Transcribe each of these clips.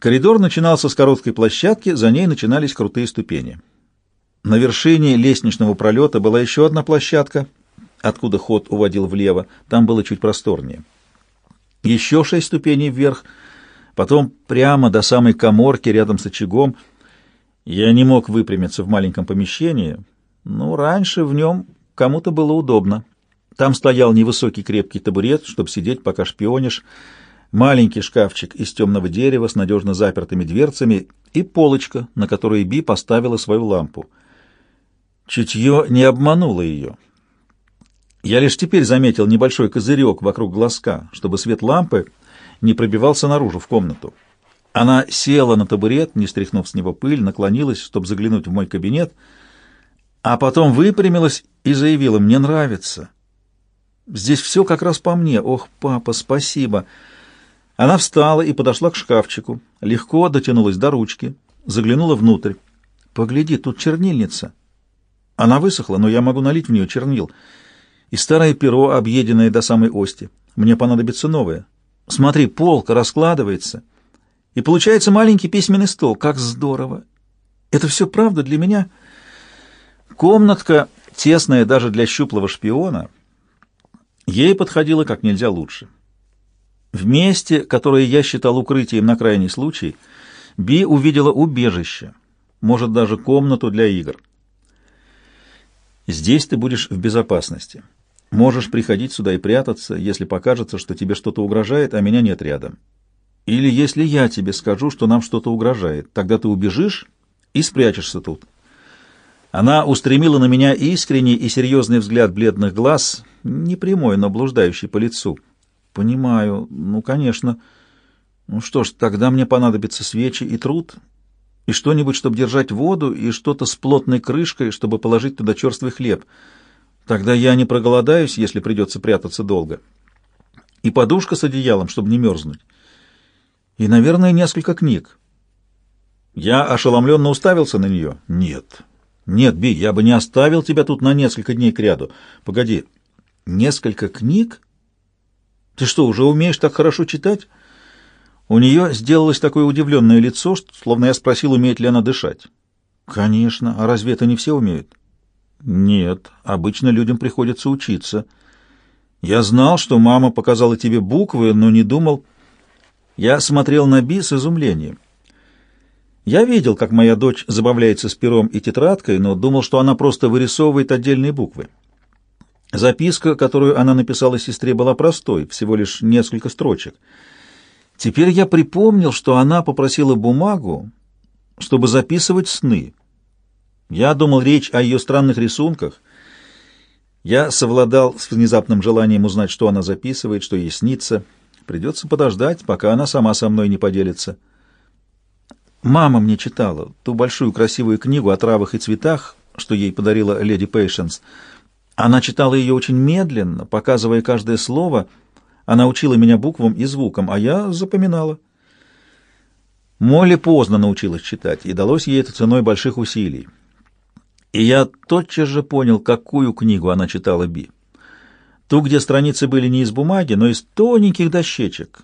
Коридор начинался с короткой площадки, за ней начинались крутые ступени. На вершине лестничного пролета была еще одна площадка, откуда ход уводил влево, там было чуть просторнее. Еще шесть ступеней вверх, потом прямо до самой коморки рядом с очагом. Я не мог выпрямиться в маленьком помещении, но раньше в нем кому-то было удобно. Там стоял невысокий крепкий табурет, чтобы сидеть, пока шпионишь, маленький шкафчик из темного дерева с надежно запертыми дверцами и полочка, на которой Би поставила свою лампу. Чутье не обмануло ее. Я лишь теперь заметил небольшой козырек вокруг глазка, чтобы свет лампы не пробивался наружу в комнату. Она села на табурет, не стряхнув с него пыль, наклонилась, чтобы заглянуть в мой кабинет, а потом выпрямилась и заявила, «Мне нравится. Здесь все как раз по мне. Ох, папа, спасибо!» Она встала и подошла к шкафчику, легко дотянулась до ручки, заглянула внутрь. «Погляди, тут чернильница». Она высохла, но я могу налить в нее чернил. И старое перо, объеденное до самой ости. Мне понадобится новое. Смотри, полка раскладывается. И получается маленький письменный стол. Как здорово! Это все правда для меня? Комнатка, тесная даже для щуплого шпиона, ей подходила как нельзя лучше. В месте, которое я считал укрытием на крайний случай, Би увидела убежище, может, даже комнату для игр. Здесь ты будешь в безопасности. Можешь приходить сюда и прятаться, если покажется, что тебе что-то угрожает, а меня нет рядом. Или если я тебе скажу, что нам что-то угрожает, тогда ты убежишь и спрячешься тут. Она устремила на меня искренний и серьезный взгляд бледных глаз, не прямой, но блуждающий по лицу. Понимаю. Ну, конечно. Ну что ж, тогда мне понадобятся свечи и труд, и что-нибудь, чтобы держать воду, и что-то с плотной крышкой, чтобы положить туда черствый хлеб. Тогда я не проголодаюсь, если придется прятаться долго. И подушка с одеялом, чтобы не мерзнуть. И, наверное, несколько книг. Я ошеломленно уставился на нее. Нет. Нет, Би, я бы не оставил тебя тут на несколько дней кряду. Погоди. Несколько книг? Ты что, уже умеешь так хорошо читать? У нее сделалось такое удивленное лицо, словно я спросил, умеет ли она дышать. Конечно, а разве это не все умеют? Нет, обычно людям приходится учиться. Я знал, что мама показала тебе буквы, но не думал... Я смотрел на Би с изумлением. Я видел, как моя дочь забавляется с пером и тетрадкой, но думал, что она просто вырисовывает отдельные буквы. Записка, которую она написала сестре, была простой, всего лишь несколько строчек. Теперь я припомнил, что она попросила бумагу, чтобы записывать сны. Я думал речь о ее странных рисунках. Я совладал с внезапным желанием узнать, что она записывает, что ей снится. Придется подождать, пока она сама со мной не поделится. Мама мне читала ту большую красивую книгу о травах и цветах, что ей подарила леди Пейшенс — она читала ее очень медленно, показывая каждое слово. Она учила меня буквам и звукам, а я запоминала. Молли поздно научилась читать, и далось ей это ценой больших усилий. И я тотчас же понял, какую книгу она читала Би. Ту, где страницы были не из бумаги, но из тоненьких дощечек.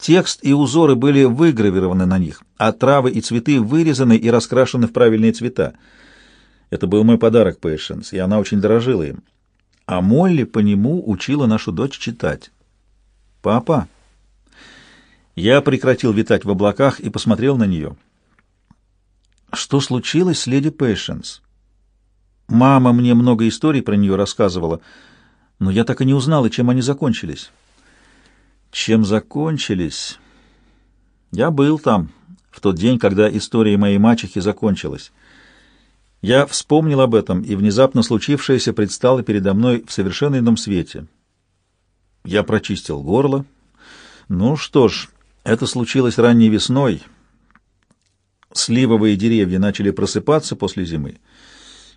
Текст и узоры были выгравированы на них, а травы и цветы вырезаны и раскрашены в правильные цвета. Это был мой подарок Пэйшенс, и она очень дорожила им а Молли по нему учила нашу дочь читать. «Папа!» Я прекратил витать в облаках и посмотрел на нее. «Что случилось с леди Пэйшенс?» «Мама мне много историй про нее рассказывала, но я так и не узнала, чем они закончились». «Чем закончились?» «Я был там, в тот день, когда история моей мачехи закончилась». Я вспомнил об этом, и внезапно случившееся предстало передо мной в совершенно ином свете. Я прочистил горло. Ну что ж, это случилось ранней весной. Сливовые деревья начали просыпаться после зимы,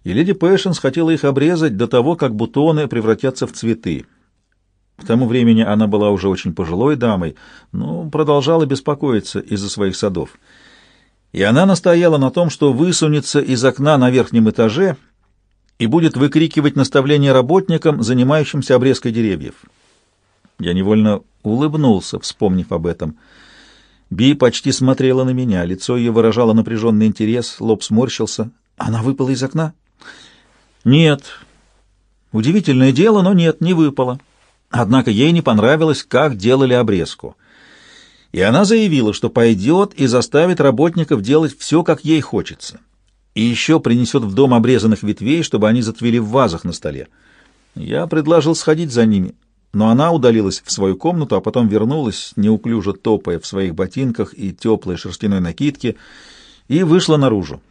и леди Пэшенс хотела их обрезать до того, как бутоны превратятся в цветы. К тому времени она была уже очень пожилой дамой, но продолжала беспокоиться из-за своих садов и она настояла на том, что высунется из окна на верхнем этаже и будет выкрикивать наставления работникам, занимающимся обрезкой деревьев. Я невольно улыбнулся, вспомнив об этом. Би почти смотрела на меня, лицо ее выражало напряженный интерес, лоб сморщился. Она выпала из окна? Нет. Удивительное дело, но нет, не выпала. Однако ей не понравилось, как делали обрезку. И она заявила, что пойдет и заставит работников делать все, как ей хочется. И еще принесет в дом обрезанных ветвей, чтобы они зацвели в вазах на столе. Я предложил сходить за ними, но она удалилась в свою комнату, а потом вернулась, неуклюже топая в своих ботинках и теплой шерстяной накидке, и вышла наружу.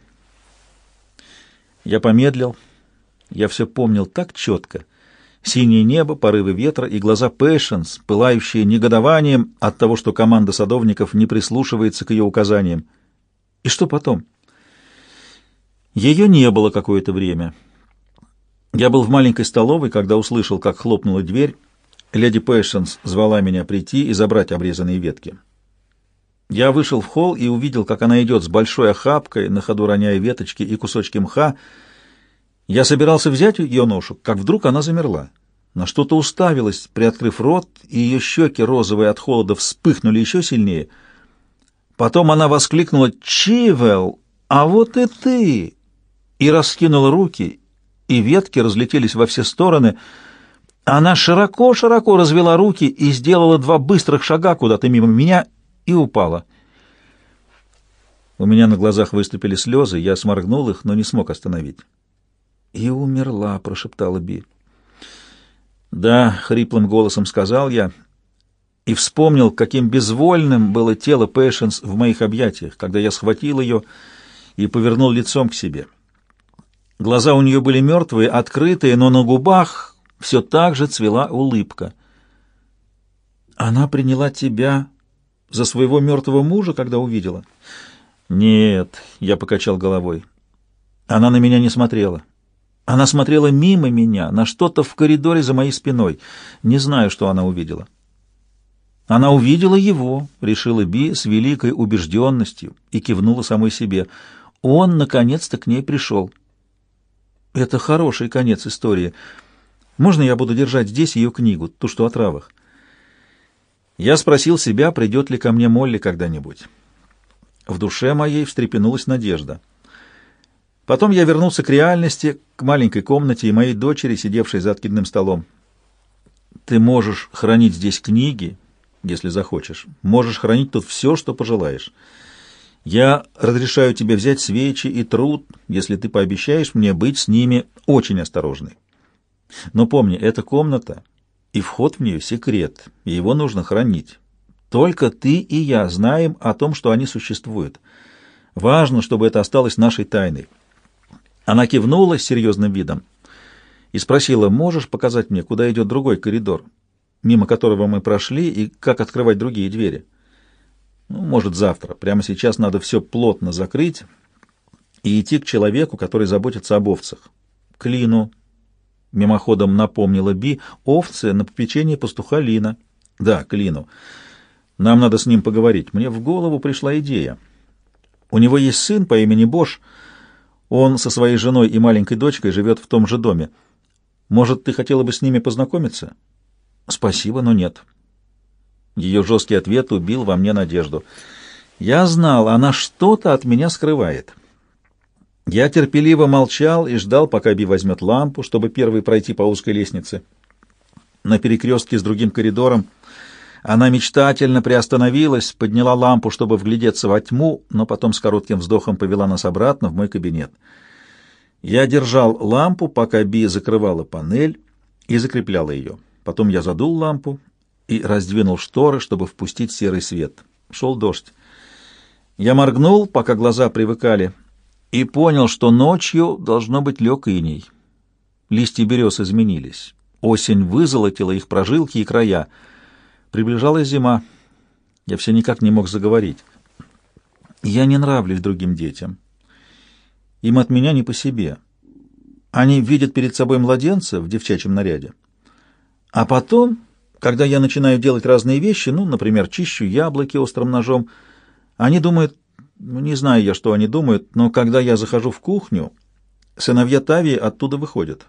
Я помедлил. Я все помнил так четко. Синее небо, порывы ветра и глаза Пэшенс, пылающие негодованием от того, что команда садовников не прислушивается к ее указаниям. И что потом? Ее не было какое-то время. Я был в маленькой столовой, когда услышал, как хлопнула дверь. Леди Пэшенс звала меня прийти и забрать обрезанные ветки. Я вышел в холл и увидел, как она идет с большой охапкой, на ходу роняя веточки и кусочки мха. Я собирался взять ее ношу, как вдруг она замерла. На что-то уставилась, приоткрыв рот, и ее щеки, розовые от холода, вспыхнули еще сильнее. Потом она воскликнула «Чивел, а вот и ты!» и раскинула руки, и ветки разлетелись во все стороны. Она широко-широко развела руки и сделала два быстрых шага куда-то мимо меня и упала. У меня на глазах выступили слезы, я сморгнул их, но не смог остановить. «И умерла», — прошептала Би. «Да», — хриплым голосом сказал я, и вспомнил, каким безвольным было тело Пэшенс в моих объятиях, когда я схватил ее и повернул лицом к себе. Глаза у нее были мертвые, открытые, но на губах все так же цвела улыбка. «Она приняла тебя за своего мертвого мужа, когда увидела?» «Нет», — я покачал головой. «Она на меня не смотрела. Она смотрела мимо меня, на что-то в коридоре за моей спиной. Не знаю, что она увидела». Она увидела его, решила Би с великой убежденностью и кивнула самой себе. Он наконец-то к ней пришел. Это хороший конец истории. Можно я буду держать здесь ее книгу, ту, что о травах? Я спросил себя, придет ли ко мне Молли когда-нибудь. В душе моей встрепенулась надежда. Потом я вернулся к реальности, к маленькой комнате и моей дочери, сидевшей за откидным столом. Ты можешь хранить здесь книги, если захочешь. Можешь хранить тут все, что пожелаешь. Я разрешаю тебе взять свечи и труд, если ты пообещаешь мне быть с ними очень осторожной. Но помни, эта комната и вход в нее секрет, и его нужно хранить. Только ты и я знаем о том, что они существуют. Важно, чтобы это осталось нашей тайной. Она кивнула с серьезным видом и спросила, можешь показать мне, куда идет другой коридор, мимо которого мы прошли, и как открывать другие двери?» Ну, может, завтра. Прямо сейчас надо все плотно закрыть и идти к человеку, который заботится об овцах. К Лину. Мимоходом напомнила Би. Овцы на попечении пастуха Лина. Да, к Лину. Нам надо с ним поговорить. Мне в голову пришла идея. У него есть сын по имени Бош. Он со своей женой и маленькой дочкой живет в том же доме. Может, ты хотела бы с ними познакомиться? Спасибо, но нет. Ее жесткий ответ убил во мне надежду. Я знал, она что-то от меня скрывает. Я терпеливо молчал и ждал, пока Би возьмет лампу, чтобы первый пройти по узкой лестнице. На перекрестке с другим коридором она мечтательно приостановилась, подняла лампу, чтобы вглядеться во тьму, но потом с коротким вздохом повела нас обратно в мой кабинет. Я держал лампу, пока Би закрывала панель и закрепляла ее. Потом я задул лампу и раздвинул шторы, чтобы впустить серый свет. Шел дождь. Я моргнул, пока глаза привыкали, и понял, что ночью должно быть лег иней. Листья берез изменились. Осень вызолотила их прожилки и края. Приближалась зима. Я все никак не мог заговорить. Я не нравлюсь другим детям. Им от меня не по себе. Они видят перед собой младенца в девчачьем наряде. А потом когда я начинаю делать разные вещи, ну, например, чищу яблоки острым ножом, они думают, ну, не знаю я, что они думают, но когда я захожу в кухню, сыновья Тавии оттуда выходят.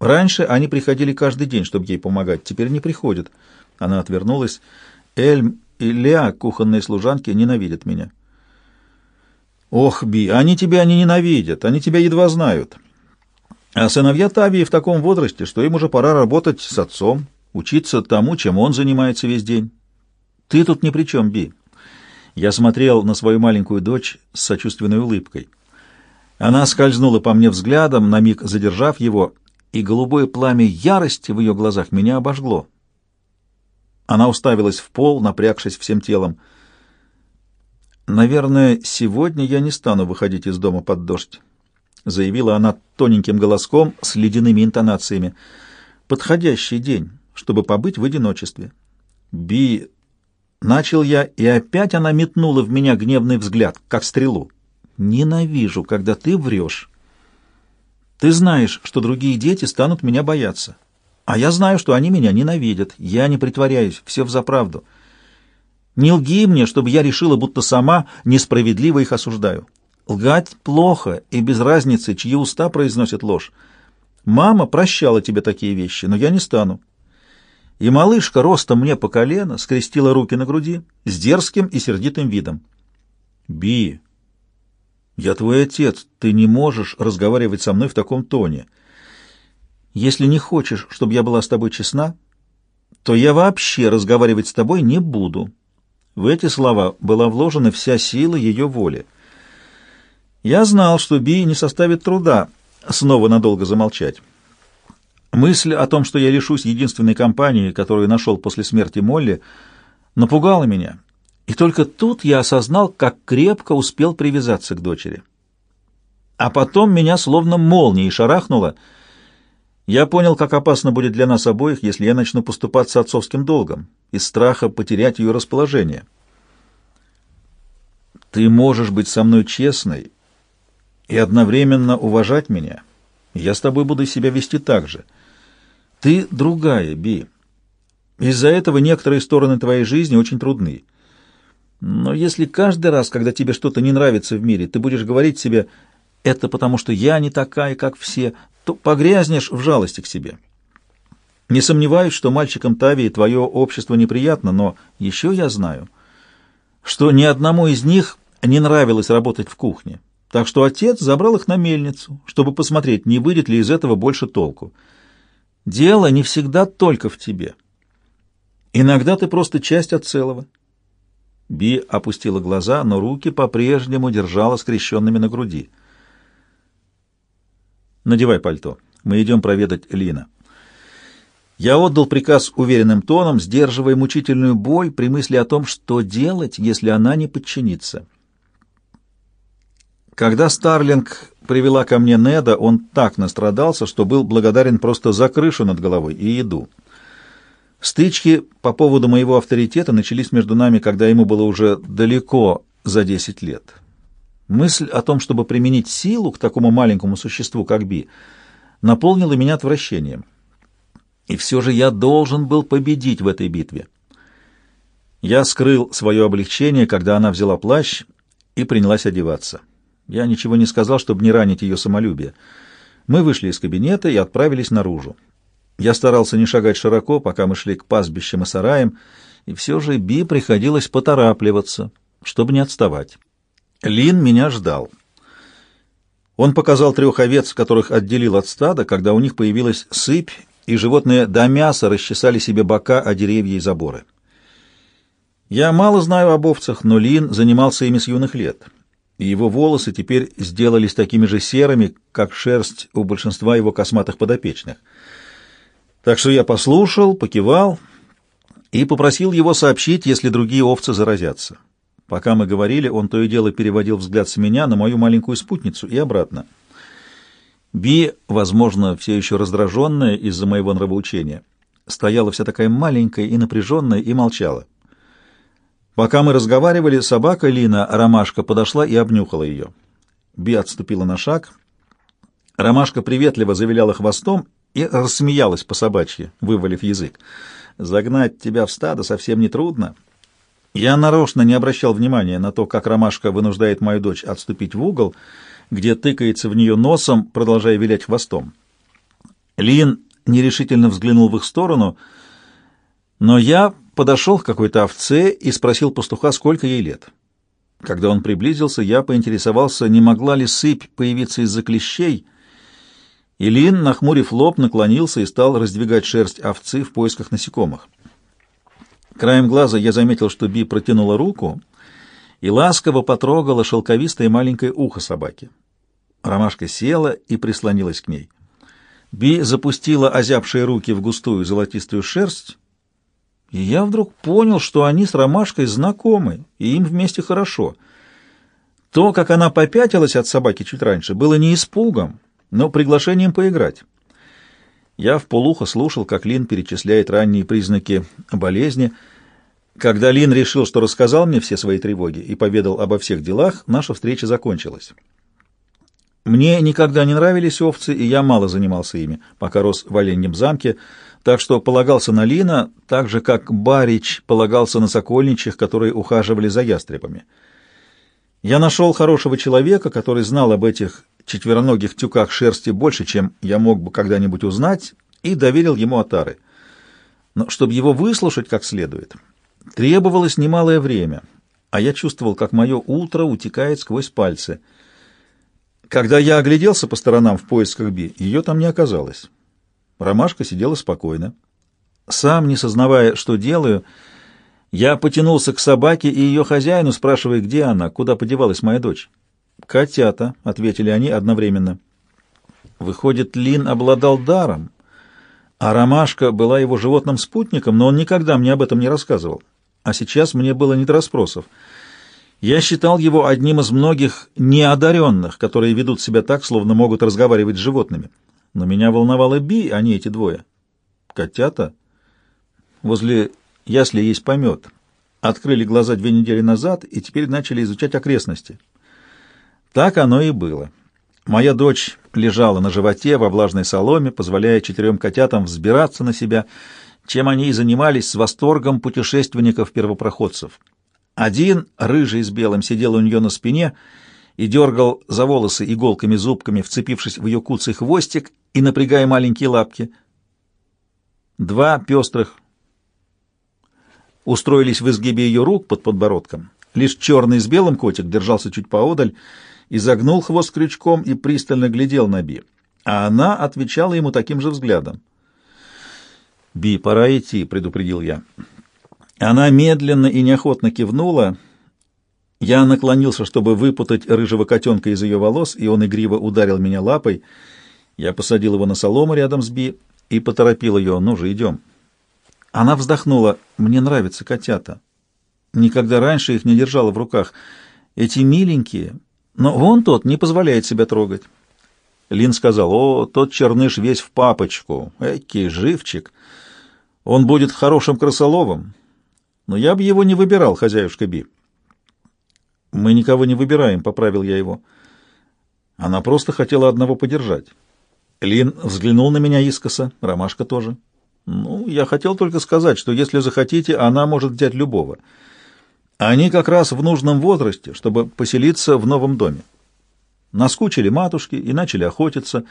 Раньше они приходили каждый день, чтобы ей помогать, теперь не приходят. Она отвернулась. Эльм и Леа, кухонные служанки, ненавидят меня. Ох, Би, они тебя не ненавидят, они тебя едва знают. А сыновья Тавии в таком возрасте, что им уже пора работать с отцом, учиться тому, чем он занимается весь день. Ты тут ни при чем, Би. Я смотрел на свою маленькую дочь с сочувственной улыбкой. Она скользнула по мне взглядом, на миг задержав его, и голубое пламя ярости в ее глазах меня обожгло. Она уставилась в пол, напрягшись всем телом. «Наверное, сегодня я не стану выходить из дома под дождь», — заявила она тоненьким голоском с ледяными интонациями. «Подходящий день, чтобы побыть в одиночестве». «Би...» Начал я, и опять она метнула в меня гневный взгляд, как стрелу. «Ненавижу, когда ты врешь. Ты знаешь, что другие дети станут меня бояться. А я знаю, что они меня ненавидят. Я не притворяюсь, все взаправду. Не лги мне, чтобы я решила, будто сама несправедливо их осуждаю. Лгать плохо, и без разницы, чьи уста произносят ложь. Мама прощала тебе такие вещи, но я не стану. И малышка ростом мне по колено скрестила руки на груди с дерзким и сердитым видом. «Би, я твой отец, ты не можешь разговаривать со мной в таком тоне». Если не хочешь, чтобы я была с тобой честна, то я вообще разговаривать с тобой не буду». В эти слова была вложена вся сила ее воли. Я знал, что Би не составит труда снова надолго замолчать. Мысль о том, что я лишусь единственной компании, которую нашел после смерти Молли, напугала меня. И только тут я осознал, как крепко успел привязаться к дочери. А потом меня словно молнией шарахнуло — я понял, как опасно будет для нас обоих, если я начну поступаться отцовским долгом, из страха потерять ее расположение. Ты можешь быть со мной честной и одновременно уважать меня. Я с тобой буду себя вести так же. Ты другая, Би. Из-за этого некоторые стороны твоей жизни очень трудны. Но если каждый раз, когда тебе что-то не нравится в мире, ты будешь говорить себе «это потому, что я не такая, как все», то погрязнешь в жалости к себе. Не сомневаюсь, что мальчикам Тавии твое общество неприятно, но еще я знаю, что ни одному из них не нравилось работать в кухне. Так что отец забрал их на мельницу, чтобы посмотреть, не выйдет ли из этого больше толку. Дело не всегда только в тебе. Иногда ты просто часть от целого. Би опустила глаза, но руки по-прежнему держала скрещенными на груди. Надевай пальто. Мы идем проведать Лина. Я отдал приказ уверенным тоном, сдерживая мучительную боль при мысли о том, что делать, если она не подчинится. Когда Старлинг привела ко мне Неда, он так настрадался, что был благодарен просто за крышу над головой и еду. Стычки по поводу моего авторитета начались между нами, когда ему было уже далеко за десять лет. Мысль о том, чтобы применить силу к такому маленькому существу, как Би, наполнила меня отвращением. И все же я должен был победить в этой битве. Я скрыл свое облегчение, когда она взяла плащ и принялась одеваться. Я ничего не сказал, чтобы не ранить ее самолюбие. Мы вышли из кабинета и отправились наружу. Я старался не шагать широко, пока мы шли к пастбищам и сараям, и все же Би приходилось поторапливаться, чтобы не отставать. Лин меня ждал. Он показал трех овец, которых отделил от стада, когда у них появилась сыпь, и животные до мяса расчесали себе бока о деревья и заборы. Я мало знаю об овцах, но Лин занимался ими с юных лет, и его волосы теперь сделались такими же серыми, как шерсть у большинства его косматых подопечных. Так что я послушал, покивал и попросил его сообщить, если другие овцы заразятся. Пока мы говорили, он то и дело переводил взгляд с меня на мою маленькую спутницу и обратно. Би, возможно, все еще раздраженная из-за моего нравоучения, стояла вся такая маленькая и напряженная и молчала. Пока мы разговаривали, собака Лина, Ромашка, подошла и обнюхала ее. Би отступила на шаг. Ромашка приветливо завиляла хвостом и рассмеялась по собачьи, вывалив язык. «Загнать тебя в стадо совсем не трудно. Я нарочно не обращал внимания на то, как ромашка вынуждает мою дочь отступить в угол, где тыкается в нее носом, продолжая вилять хвостом. Лин нерешительно взглянул в их сторону, но я подошел к какой-то овце и спросил пастуха, сколько ей лет. Когда он приблизился, я поинтересовался, не могла ли сыпь появиться из-за клещей, и Лин, нахмурив лоб, наклонился и стал раздвигать шерсть овцы в поисках насекомых. Краем глаза я заметил, что Би протянула руку и ласково потрогала шелковистое маленькое ухо собаки. Ромашка села и прислонилась к ней. Би запустила озябшие руки в густую золотистую шерсть, и я вдруг понял, что они с Ромашкой знакомы, и им вместе хорошо. То, как она попятилась от собаки чуть раньше, было не испугом, но приглашением поиграть. Я в полухо слушал, как Лин перечисляет ранние признаки болезни. Когда Лин решил, что рассказал мне все свои тревоги и поведал обо всех делах, наша встреча закончилась. Мне никогда не нравились овцы, и я мало занимался ими, пока рос в оленьем замке, так что полагался на Лина, так же, как Барич полагался на сокольничьих, которые ухаживали за ястребами. Я нашел хорошего человека, который знал об этих четвероногих тюках шерсти больше, чем я мог бы когда-нибудь узнать, и доверил ему отары. Но чтобы его выслушать как следует, требовалось немалое время, а я чувствовал, как мое утро утекает сквозь пальцы. Когда я огляделся по сторонам в поисках Би, ее там не оказалось. Ромашка сидела спокойно. Сам, не сознавая, что делаю, я потянулся к собаке и ее хозяину, спрашивая, где она, куда подевалась моя дочь. «Котята», — ответили они одновременно. Выходит, Лин обладал даром, а Ромашка была его животным спутником, но он никогда мне об этом не рассказывал. А сейчас мне было не до расспросов. Я считал его одним из многих неодаренных, которые ведут себя так, словно могут разговаривать с животными. Но меня волновала Би, а не эти двое. Котята? Возле ясли есть помет. Открыли глаза две недели назад и теперь начали изучать окрестности. Так оно и было. Моя дочь лежала на животе во влажной соломе, позволяя четырем котятам взбираться на себя, чем они и занимались с восторгом путешественников-первопроходцев. Один, рыжий с белым, сидел у нее на спине и дергал за волосы иголками-зубками, вцепившись в ее куцый хвостик и напрягая маленькие лапки. Два пестрых устроились в изгибе ее рук под подбородком. Лишь черный с белым котик держался чуть поодаль, изогнул хвост крючком и пристально глядел на Би, а она отвечала ему таким же взглядом. «Би, пора идти», — предупредил я. Она медленно и неохотно кивнула. Я наклонился, чтобы выпутать рыжего котенка из ее волос, и он игриво ударил меня лапой. Я посадил его на солому рядом с Би и поторопил ее. «Ну же, идем». Она вздохнула. «Мне нравятся котята. Никогда раньше их не держала в руках. Эти миленькие, но вон тот не позволяет себя трогать. Лин сказал, о, тот черныш весь в папочку, экий живчик. Он будет хорошим крысоловом, но я бы его не выбирал, хозяюшка Би. Мы никого не выбираем, поправил я его. Она просто хотела одного подержать. Лин взглянул на меня искоса, Ромашка тоже. Ну, я хотел только сказать, что если захотите, она может взять любого. Они как раз в нужном возрасте, чтобы поселиться в новом доме. Наскучили матушки и начали охотиться,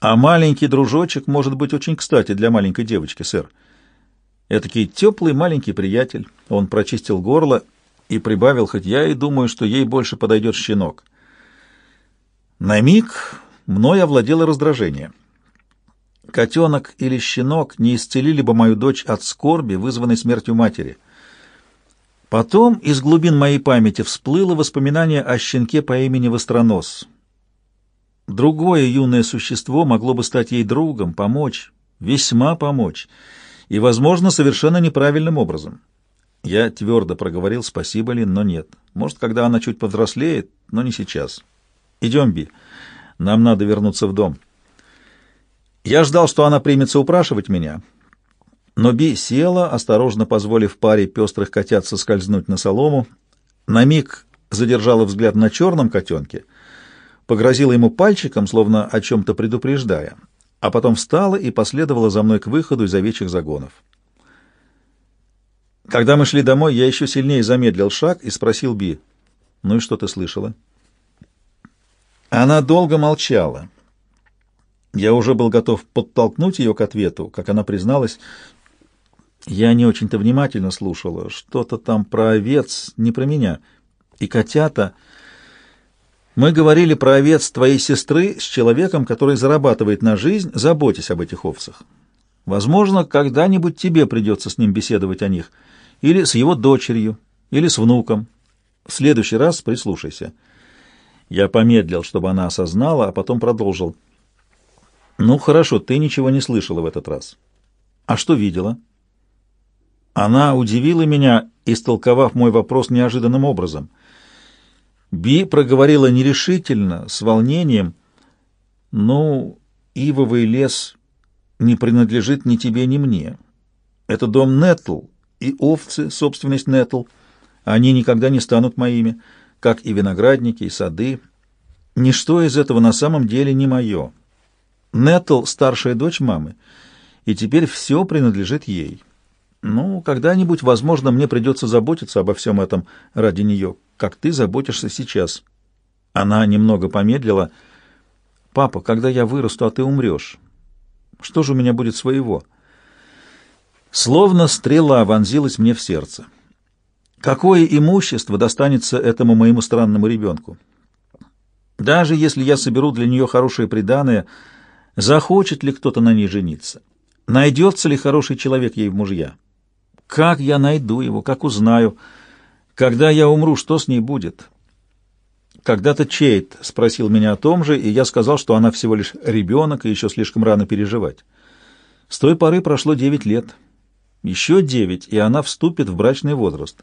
а маленький дружочек может быть очень кстати для маленькой девочки, сэр. Этакий теплый маленький приятель. Он прочистил горло и прибавил, хоть я и думаю, что ей больше подойдет щенок. На миг мной овладело раздражение. Котенок или щенок не исцелили бы мою дочь от скорби, вызванной смертью матери — Потом из глубин моей памяти всплыло воспоминание о щенке по имени Востронос. Другое юное существо могло бы стать ей другом, помочь, весьма помочь, и, возможно, совершенно неправильным образом. Я твердо проговорил «спасибо, Лин», но нет. Может, когда она чуть повзрослеет, но не сейчас. Идем, Би. Нам надо вернуться в дом. Я ждал, что она примется упрашивать меня, но Би села, осторожно позволив паре пестрых котят соскользнуть на солому, на миг задержала взгляд на черном котенке, погрозила ему пальчиком, словно о чем-то предупреждая, а потом встала и последовала за мной к выходу из овечьих загонов. Когда мы шли домой, я еще сильнее замедлил шаг и спросил Би, «Ну и что ты слышала?» Она долго молчала. Я уже был готов подтолкнуть ее к ответу, как она призналась, Я не очень-то внимательно слушала. Что-то там про овец, не про меня. И котята... Мы говорили про овец твоей сестры с человеком, который зарабатывает на жизнь, заботясь об этих овцах. Возможно, когда-нибудь тебе придется с ним беседовать о них. Или с его дочерью, или с внуком. В следующий раз прислушайся. Я помедлил, чтобы она осознала, а потом продолжил. Ну, хорошо, ты ничего не слышала в этот раз. А что видела? Она удивила меня, истолковав мой вопрос неожиданным образом. Би проговорила нерешительно, с волнением. «Ну, ивовый лес не принадлежит ни тебе, ни мне. Это дом Нетл и овцы, собственность Нетл. Они никогда не станут моими, как и виноградники, и сады. Ничто из этого на самом деле не мое. Нетл — старшая дочь мамы, и теперь все принадлежит ей». Ну, когда-нибудь, возможно, мне придется заботиться обо всем этом ради нее, как ты заботишься сейчас. Она немного помедлила. Папа, когда я вырасту, а ты умрешь, что же у меня будет своего? Словно стрела вонзилась мне в сердце. Какое имущество достанется этому моему странному ребенку? Даже если я соберу для нее хорошее приданое, захочет ли кто-то на ней жениться? Найдется ли хороший человек ей в мужья? Как я найду его, как узнаю? Когда я умру, что с ней будет? Когда-то Чейт спросил меня о том же, и я сказал, что она всего лишь ребенок и еще слишком рано переживать. С той поры прошло девять лет. Еще девять, и она вступит в брачный возраст.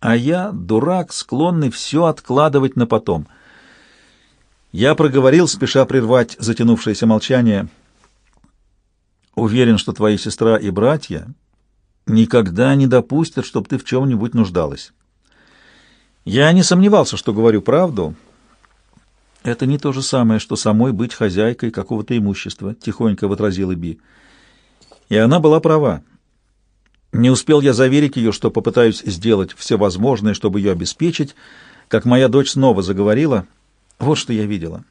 А я, дурак, склонный все откладывать на потом. Я проговорил, спеша прервать затянувшееся молчание. Уверен, что твои сестра и братья никогда не допустят, чтобы ты в чем-нибудь нуждалась. Я не сомневался, что говорю правду. Это не то же самое, что самой быть хозяйкой какого-то имущества, тихонько возразила Би. И она была права. Не успел я заверить ее, что попытаюсь сделать все возможное, чтобы ее обеспечить, как моя дочь снова заговорила. Вот что я видела.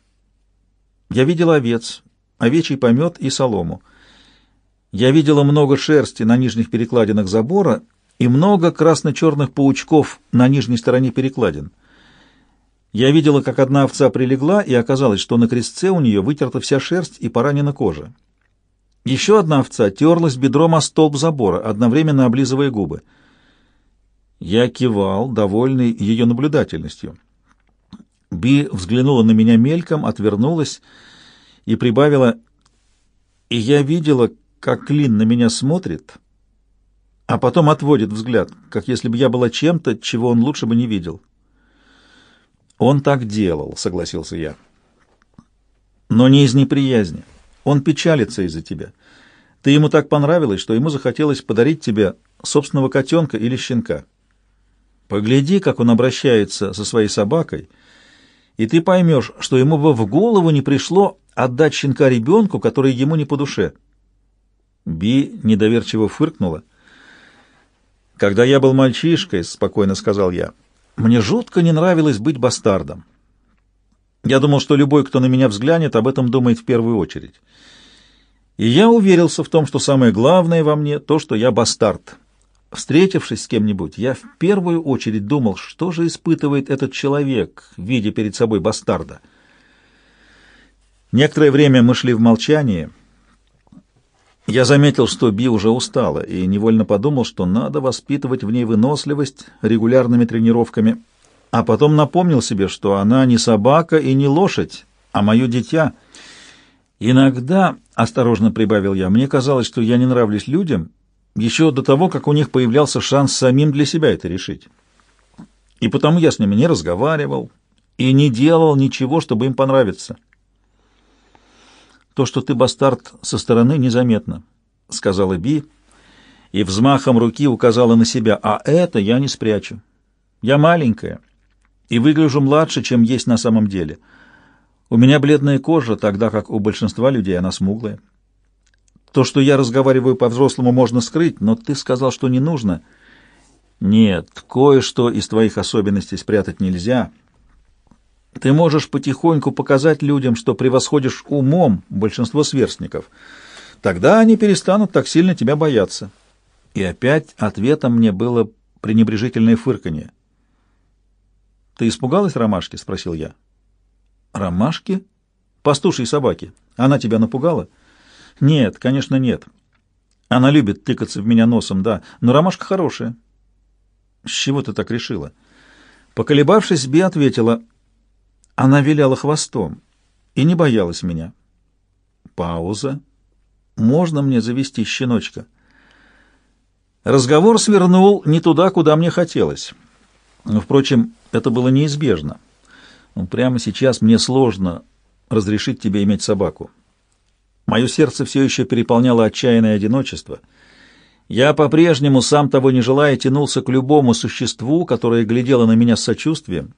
Я видела овец, овечий помет и солому. Я видела много шерсти на нижних перекладинах забора и много красно-черных паучков на нижней стороне перекладин. Я видела, как одна овца прилегла, и оказалось, что на крестце у нее вытерта вся шерсть и поранена кожа. Еще одна овца терлась бедром о столб забора, одновременно облизывая губы. Я кивал, довольный ее наблюдательностью. Би взглянула на меня мельком, отвернулась и прибавила, и я видела, как Лин на меня смотрит, а потом отводит взгляд, как если бы я была чем-то, чего он лучше бы не видел. «Он так делал», — согласился я. «Но не из неприязни. Он печалится из-за тебя. Ты ему так понравилась, что ему захотелось подарить тебе собственного котенка или щенка. Погляди, как он обращается со своей собакой, и ты поймешь, что ему бы в голову не пришло отдать щенка ребенку, который ему не по душе». Би недоверчиво фыркнула. «Когда я был мальчишкой, — спокойно сказал я, — мне жутко не нравилось быть бастардом. Я думал, что любой, кто на меня взглянет, об этом думает в первую очередь. И я уверился в том, что самое главное во мне — то, что я бастард. Встретившись с кем-нибудь, я в первую очередь думал, что же испытывает этот человек, видя перед собой бастарда. Некоторое время мы шли в молчании — я заметил, что Би уже устала, и невольно подумал, что надо воспитывать в ней выносливость регулярными тренировками, а потом напомнил себе, что она не собака и не лошадь, а мое дитя. Иногда, осторожно прибавил я, мне казалось, что я не нравлюсь людям еще до того, как у них появлялся шанс самим для себя это решить. И потому я с ними не разговаривал и не делал ничего, чтобы им понравиться. То, что ты бастард со стороны, незаметно, — сказала Би, и взмахом руки указала на себя, — а это я не спрячу. Я маленькая и выгляжу младше, чем есть на самом деле. У меня бледная кожа, тогда как у большинства людей она смуглая. То, что я разговариваю по-взрослому, можно скрыть, но ты сказал, что не нужно. Нет, кое-что из твоих особенностей спрятать нельзя — ты можешь потихоньку показать людям, что превосходишь умом большинство сверстников. Тогда они перестанут так сильно тебя бояться. И опять ответом мне было пренебрежительное фырканье. «Ты испугалась ромашки?» — спросил я. «Ромашки? Пастушьей собаки. Она тебя напугала?» «Нет, конечно, нет. Она любит тыкаться в меня носом, да, но ромашка хорошая». «С чего ты так решила?» Поколебавшись, Би ответила. Она виляла хвостом и не боялась меня. Пауза. «Можно мне завести щеночка?» Разговор свернул не туда, куда мне хотелось. Впрочем, это было неизбежно. Прямо сейчас мне сложно разрешить тебе иметь собаку. Мое сердце все еще переполняло отчаянное одиночество. Я по-прежнему, сам того не желая, тянулся к любому существу, которое глядело на меня с сочувствием.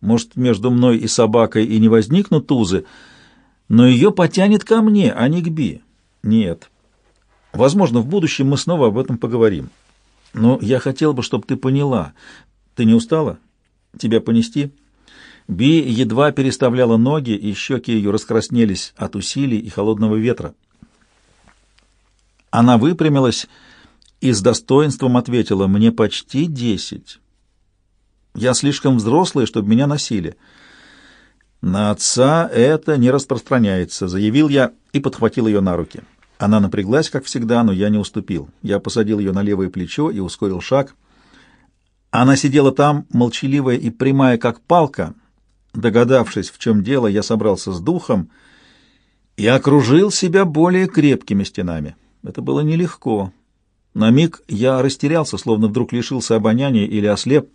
Может, между мной и собакой и не возникнут тузы, но ее потянет ко мне, а не к Би. Нет. Возможно, в будущем мы снова об этом поговорим. Но я хотел бы, чтобы ты поняла. Ты не устала? Тебя понести?» Би едва переставляла ноги, и щеки ее раскраснелись от усилий и холодного ветра. Она выпрямилась и с достоинством ответила, «Мне почти десять. Я слишком взрослая, чтобы меня носили». «На отца это не распространяется», — заявил я и подхватил ее на руки. Она напряглась, как всегда, но я не уступил. Я посадил ее на левое плечо и ускорил шаг. Она сидела там, молчаливая и прямая, как палка. Догадавшись, в чем дело, я собрался с духом и окружил себя более крепкими стенами. Это было нелегко. На миг я растерялся, словно вдруг лишился обоняния или ослеп.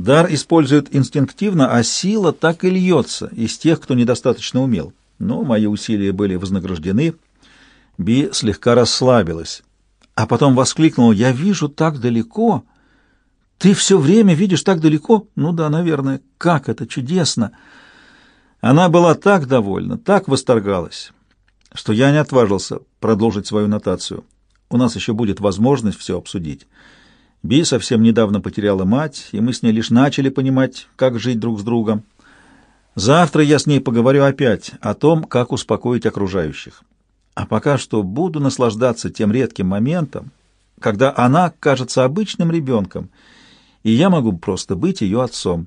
Дар используют инстинктивно, а сила так и льется из тех, кто недостаточно умел. Но мои усилия были вознаграждены — Би слегка расслабилась, а потом воскликнула, «Я вижу так далеко! Ты все время видишь так далеко? Ну да, наверное. Как это чудесно!» Она была так довольна, так восторгалась, что я не отважился продолжить свою нотацию. У нас еще будет возможность все обсудить. Би совсем недавно потеряла мать, и мы с ней лишь начали понимать, как жить друг с другом. Завтра я с ней поговорю опять о том, как успокоить окружающих. А пока что буду наслаждаться тем редким моментом, когда она кажется обычным ребенком, и я могу просто быть ее отцом.